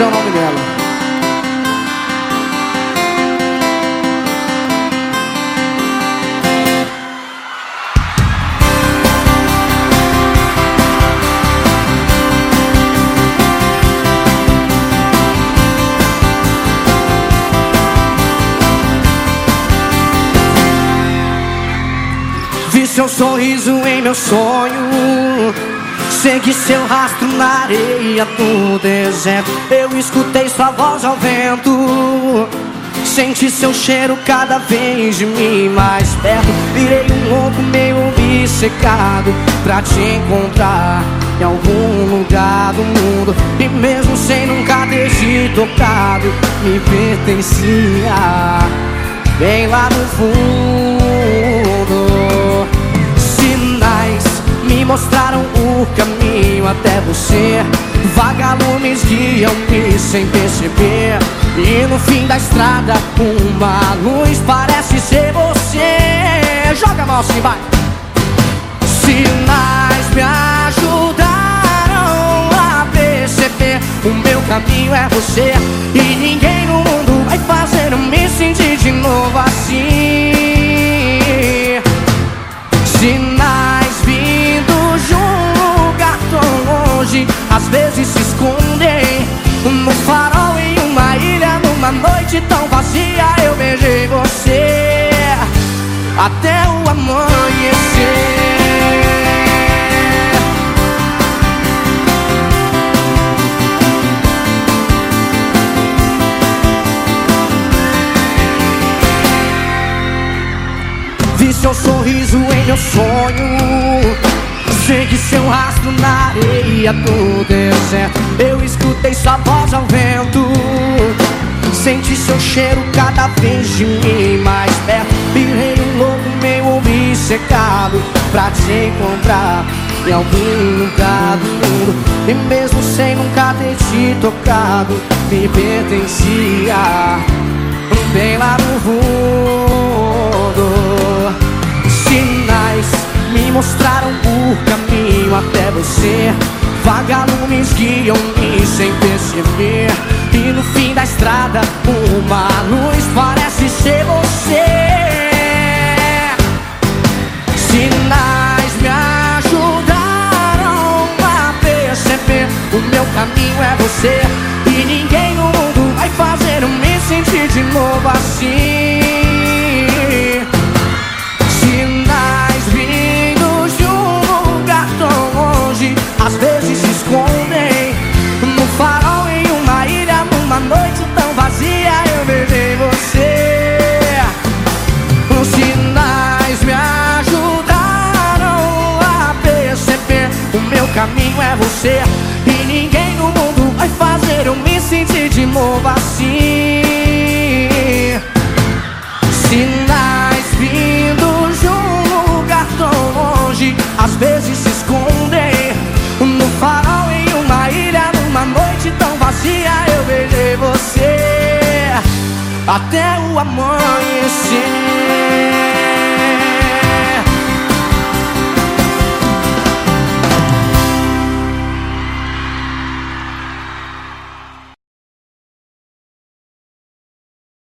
é o nome dela. Vi seu sorriso em meu sonho Segui seu rastro na areia do deserto. Eu escutei sua voz ao vento. Senti seu cheiro cada vez de mim mais perto. Virei um louco meio obcecado Pra te encontrar em algum lugar do mundo. E mesmo sem nunca ter te tocado Me pertencia Bem lá no fundo. Me mostraram o caminho até você. Vagalumes guiam-me sem perceber. E no fim da estrada uma luz parece ser você. Joga mão assim, vai. Sinais me ajudaram a perceber. O meu caminho é você. E ninguém no mundo vai fazer eu me sentir de novo assim longe, às vezes se escondem. No farol em uma ilha, numa noite tão vazia Eu beijei você até o amanhecer. Vi seu sorriso em meu sonho Segui seu rastro na areia do deserto Eu escutei sua voz ao vento. Senti seu cheiro cada vez de mim mais perto. Virei um louco meio obcecado Pra te encontrar em algum lugar do mundo E mesmo sem nunca ter te tocado Me pertencia. Bem lá no fundo mostraram o caminho até você. Vagalumes guiam-me sem perceber. E no fim da estrada uma luz parece ser você. Sinais me ajudaram a perceber. O meu caminho é você. E ninguém no mundo vai fazer eu me sentir de novo assim você. E ninguém no mundo vai fazer eu me sentir de novo assim. Sinais vindos de um lugar tão longe Às vezes se escondem. No farol em uma ilha, numa noite tão vazia Eu beijei você. Até o amanhecer